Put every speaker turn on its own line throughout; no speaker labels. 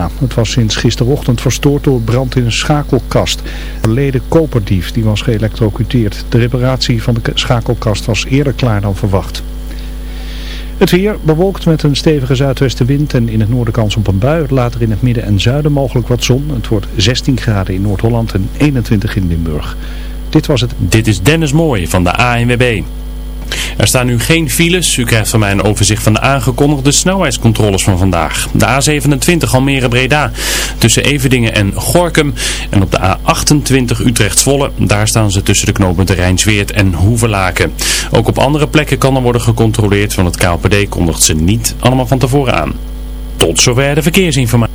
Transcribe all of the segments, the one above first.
Het was sinds gisterochtend verstoord door brand in een schakelkast. Een leden koperdief die was geëlectrocuteerd. De reparatie van de schakelkast was eerder klaar dan verwacht. Het weer bewolkt met een stevige zuidwestenwind en in het noorden kans op een bui. Later in het midden en zuiden mogelijk wat zon. Het wordt 16 graden in Noord-Holland en 21 in Limburg. Dit was het.
Dit is Dennis Mooij van de ANWB. Er staan nu geen files. U krijgt van mij een overzicht van de aangekondigde snelheidscontroles van vandaag. De A27 Almere Breda tussen Everdingen en Gorkum. En op de A28 Utrecht Zwolle. Daar staan ze tussen de knooppunten Rijnsweert en Hoevelaken. Ook op andere plekken kan er worden gecontroleerd. Van het KLPD kondigt ze niet allemaal van tevoren aan. Tot zover de verkeersinformatie.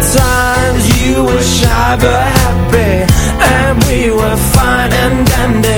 times you were shy but happy And we were fine and dandy.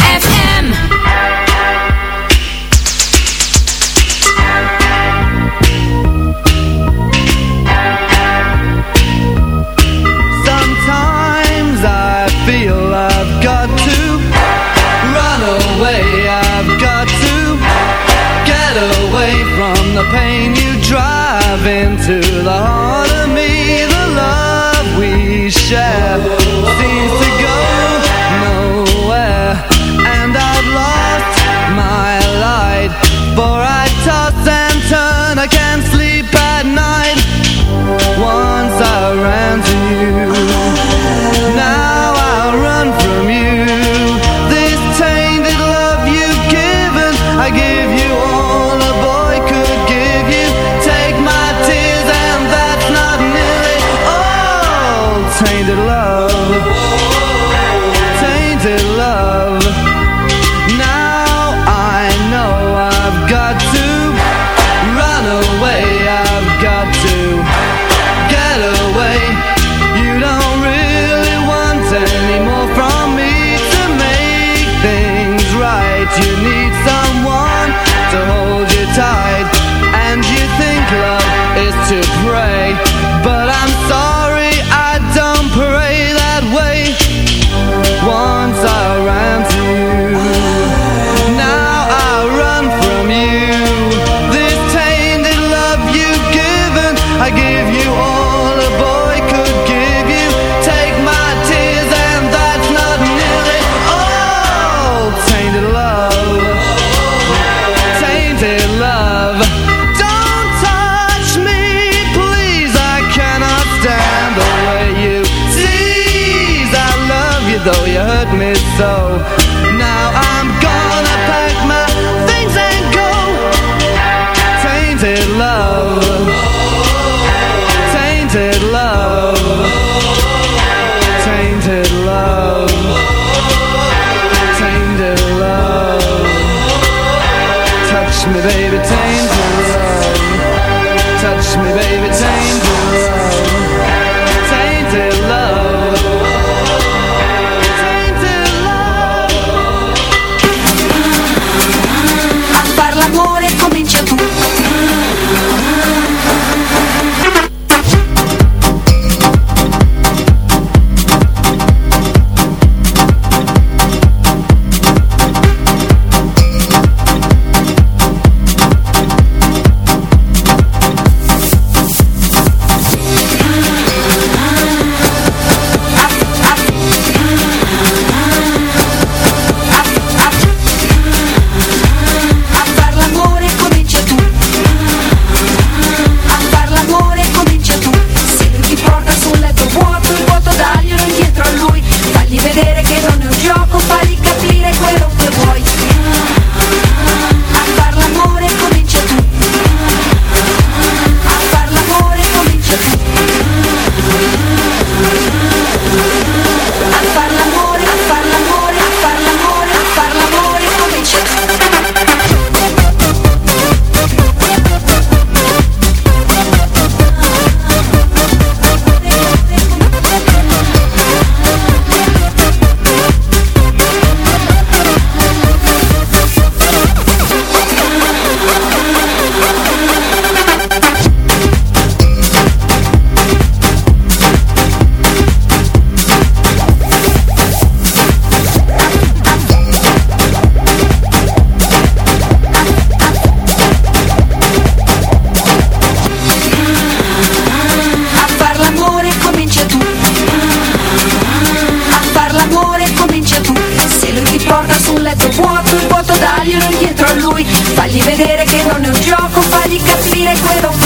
Fagli vedere che non è un gioco, fagli capire quello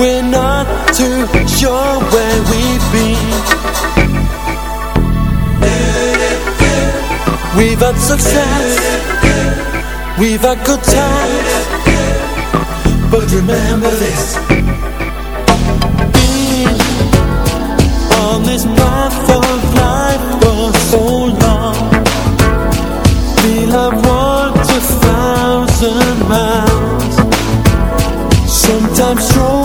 We're not too sure where we've been. We've had success. We've had good times. But remember this. Been on this path of life for so long. We I've walked a thousand miles. Sometimes
strong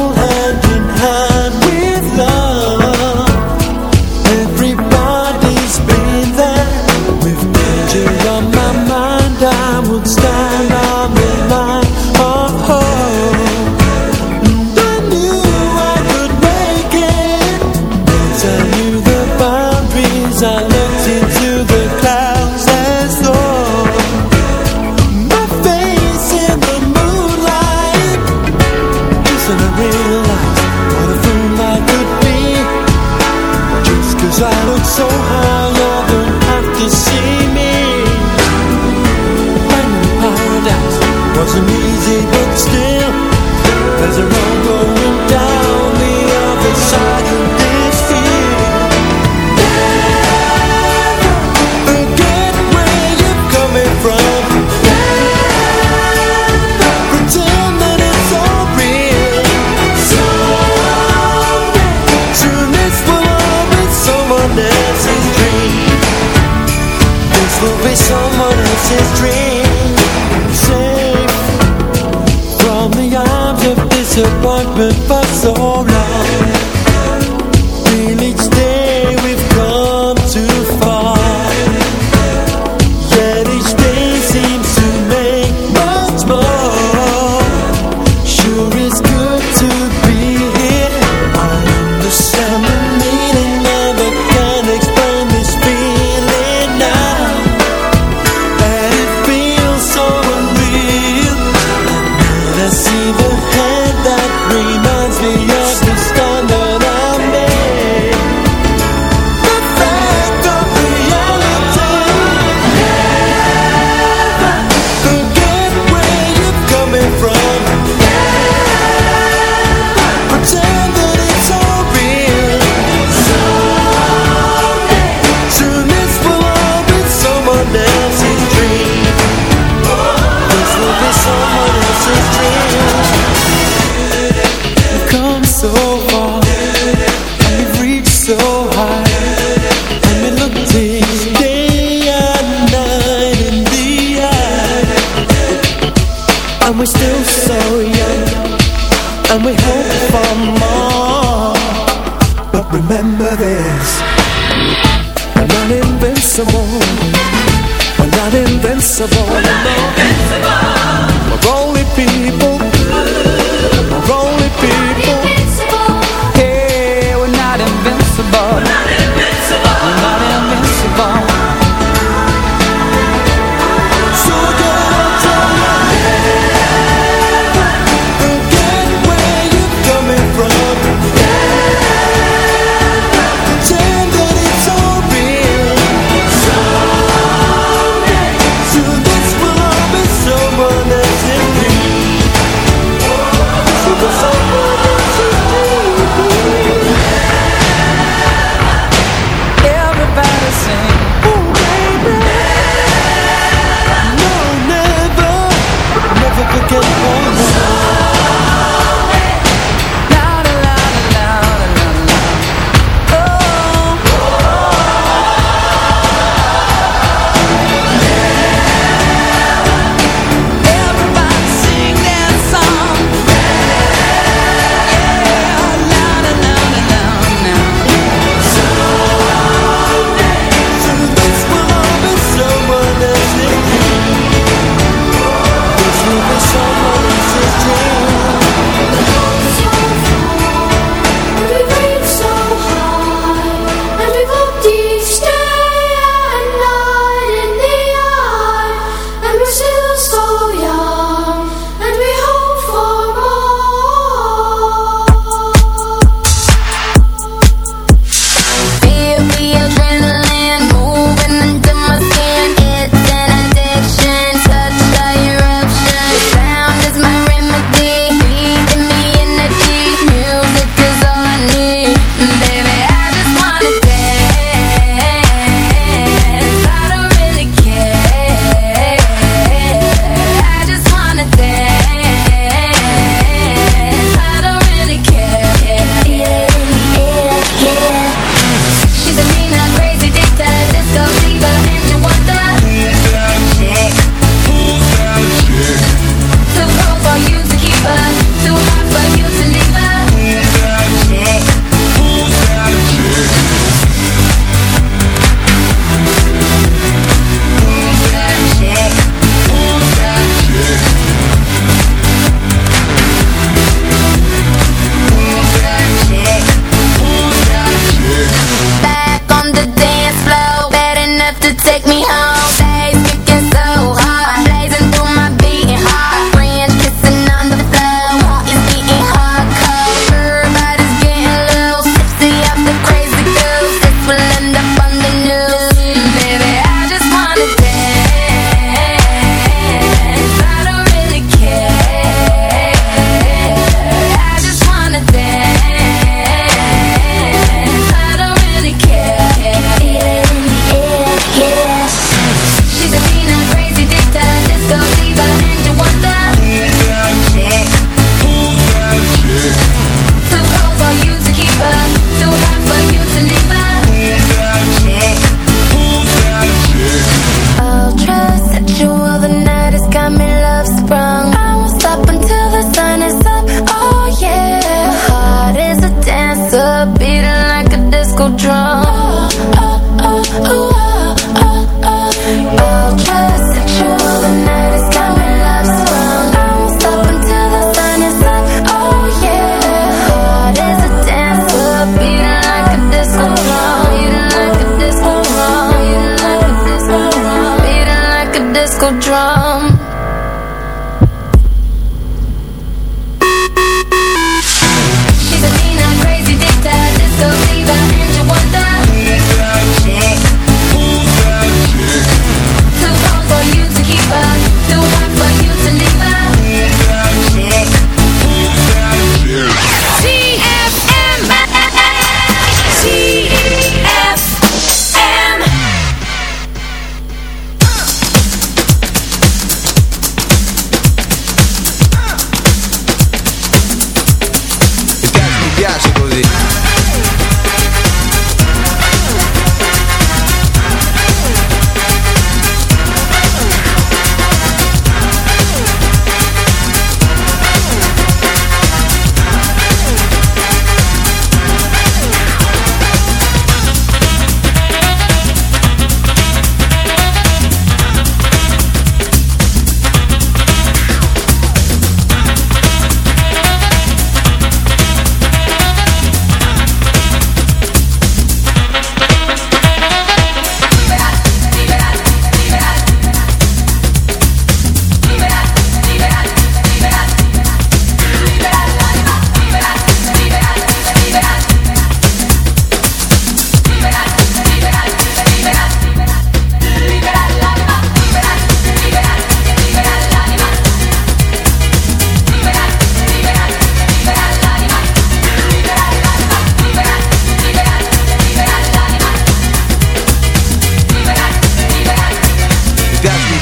go
drown.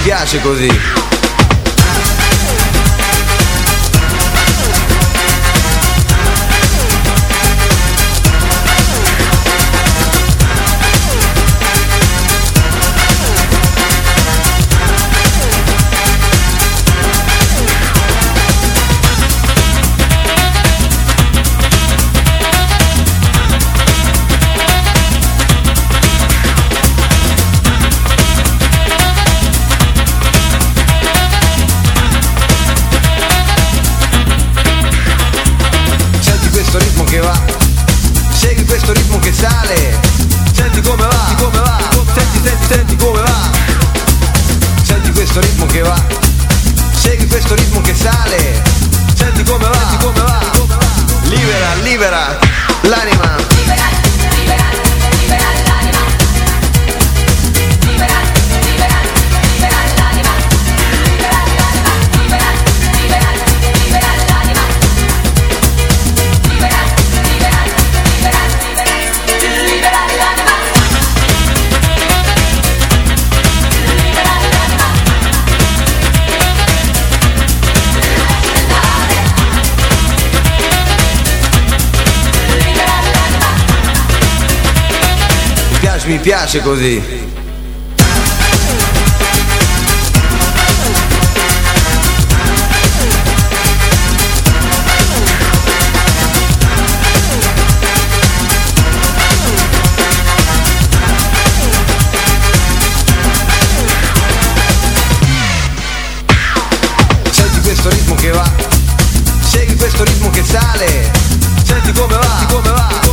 piace così piace così. Senti questo ritmo che sale, senti come va, come va.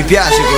mi piace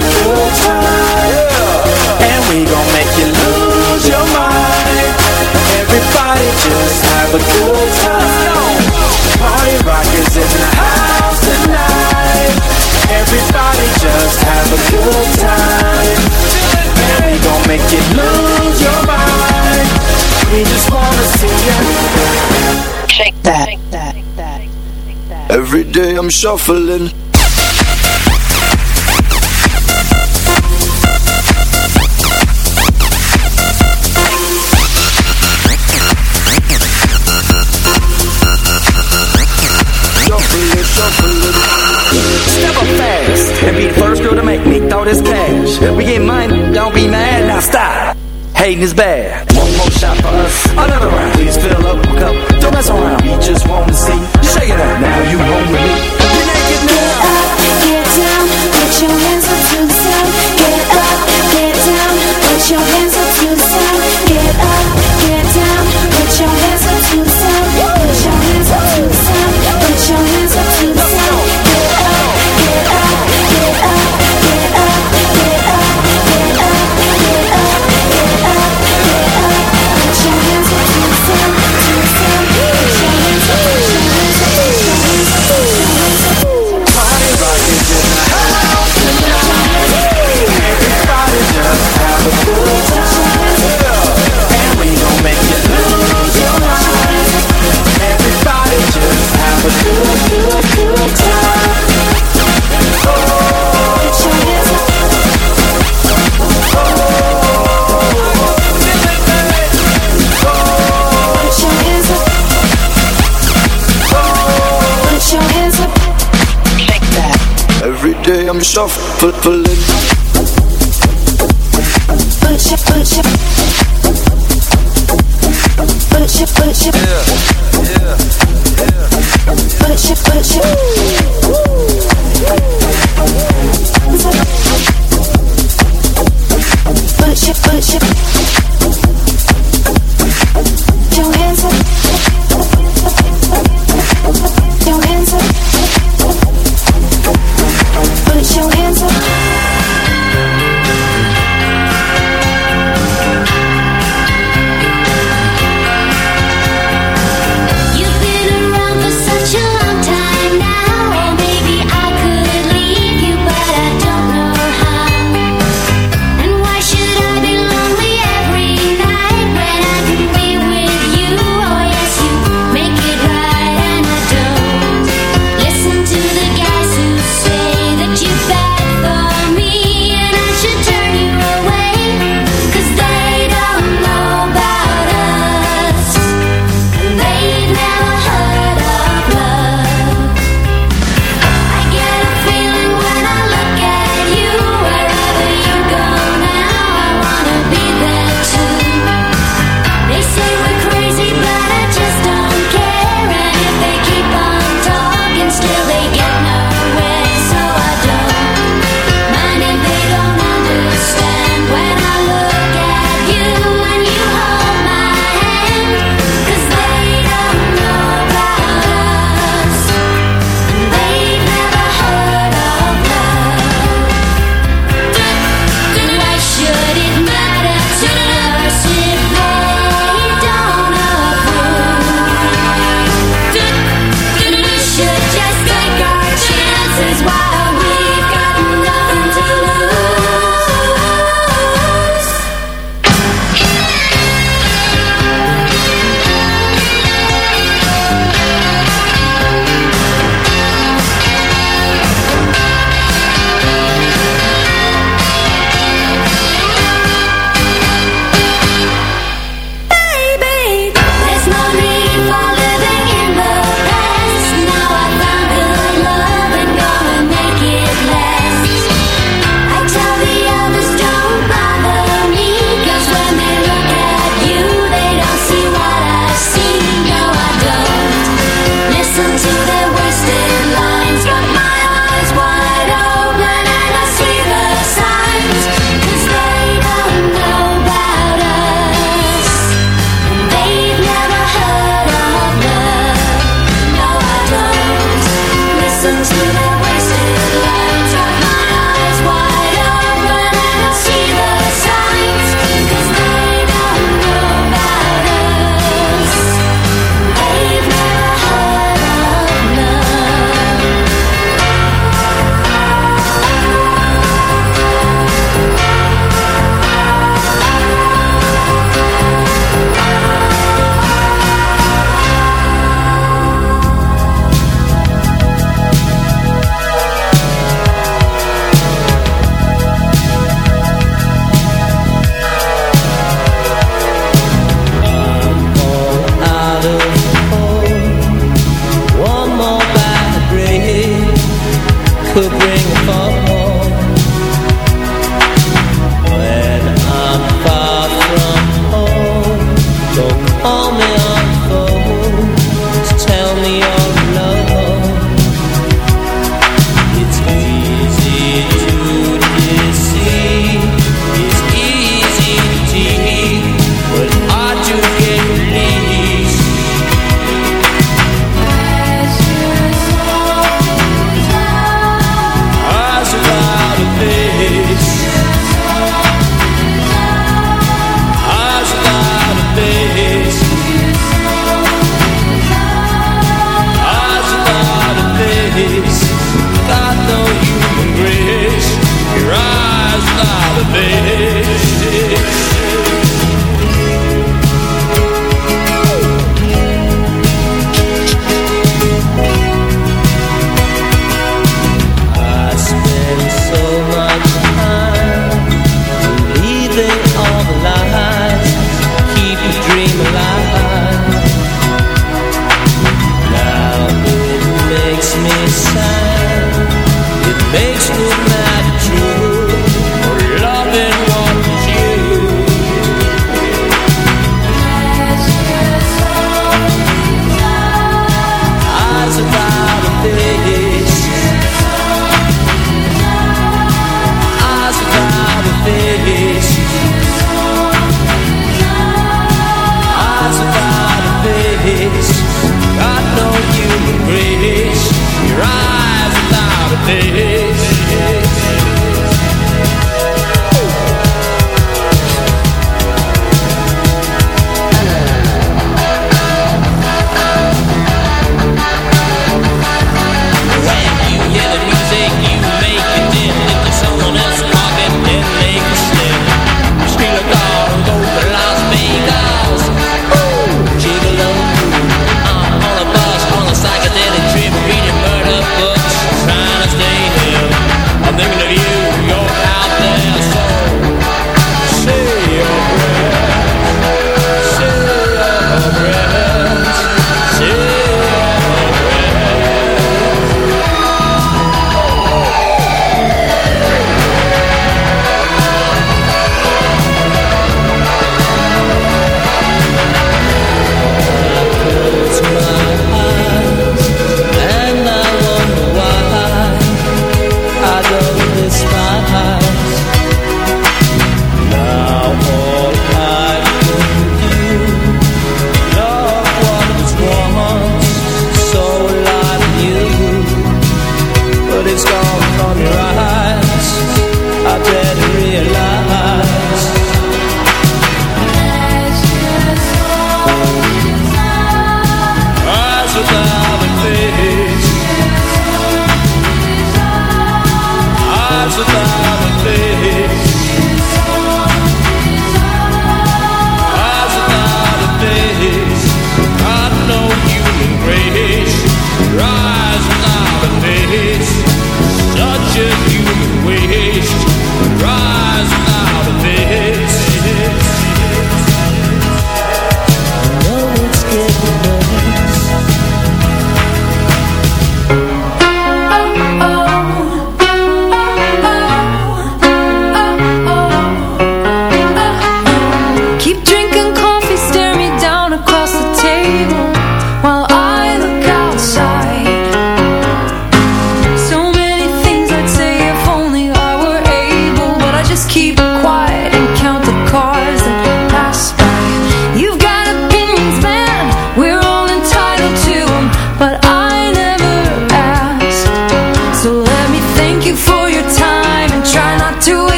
a
good time. And we gon' make you lose your mind. Everybody just have a good time. Party in the house tonight. Everybody just have a good time. We gon' make you lose your mind. We just wanna see Shake that.
Every day I'm shuffling.
cash. We get money, don't be mad, now stop. Hating is bad. One more shot for us, another round. Please fill up a cup, don't mess around. We just wanna see
shuffling.
Put your, put your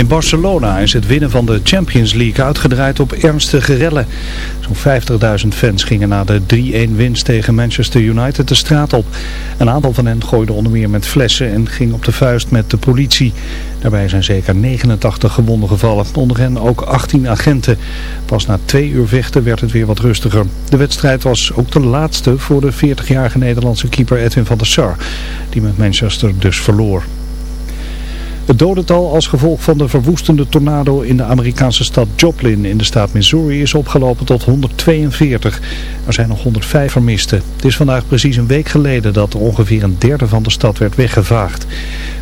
In Barcelona is het winnen van de Champions League uitgedraaid op ernstige rellen. Zo'n 50.000 fans gingen na de 3-1 winst tegen Manchester United de straat op. Een aantal van hen gooide onder meer met flessen en ging op de vuist met de politie. Daarbij zijn zeker 89 gewonden gevallen, onder hen ook 18 agenten. Pas na twee uur vechten werd het weer wat rustiger. De wedstrijd was ook de laatste voor de 40-jarige Nederlandse keeper Edwin van der Sar, die met Manchester dus verloor. Het dodental als gevolg van de verwoestende tornado in de Amerikaanse stad Joplin in de staat Missouri is opgelopen tot 142. Er zijn nog 105 vermisten. Het is vandaag precies een week geleden dat ongeveer een derde van de stad werd weggevaagd.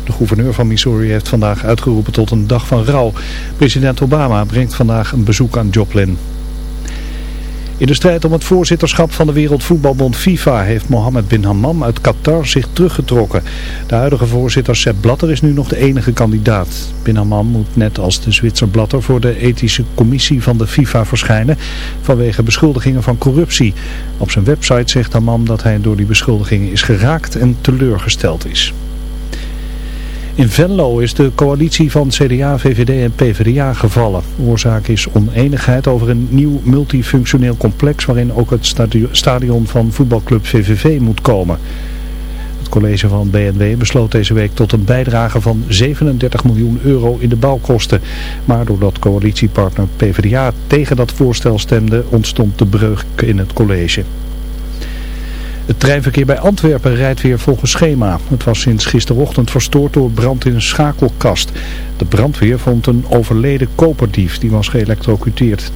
De gouverneur van Missouri heeft vandaag uitgeroepen tot een dag van rouw. President Obama brengt vandaag een bezoek aan Joplin. In de strijd om het voorzitterschap van de Wereldvoetbalbond FIFA heeft Mohammed bin Hammam uit Qatar zich teruggetrokken. De huidige voorzitter Sepp Blatter is nu nog de enige kandidaat. Bin Hammam moet net als de Zwitser Blatter voor de ethische commissie van de FIFA verschijnen vanwege beschuldigingen van corruptie. Op zijn website zegt Hammam dat hij door die beschuldigingen is geraakt en teleurgesteld is. In Venlo is de coalitie van CDA, VVD en PvdA gevallen. Oorzaak is oneenigheid over een nieuw multifunctioneel complex waarin ook het stadion van voetbalclub VVV moet komen. Het college van BNW besloot deze week tot een bijdrage van 37 miljoen euro in de bouwkosten. Maar doordat coalitiepartner PvdA tegen dat voorstel stemde ontstond de breuk in het college. Het treinverkeer bij Antwerpen rijdt weer volgens schema. Het was sinds gisterochtend verstoord door brand in een schakelkast. De brandweer vond een overleden koperdief, die was geëlectrocuteerd.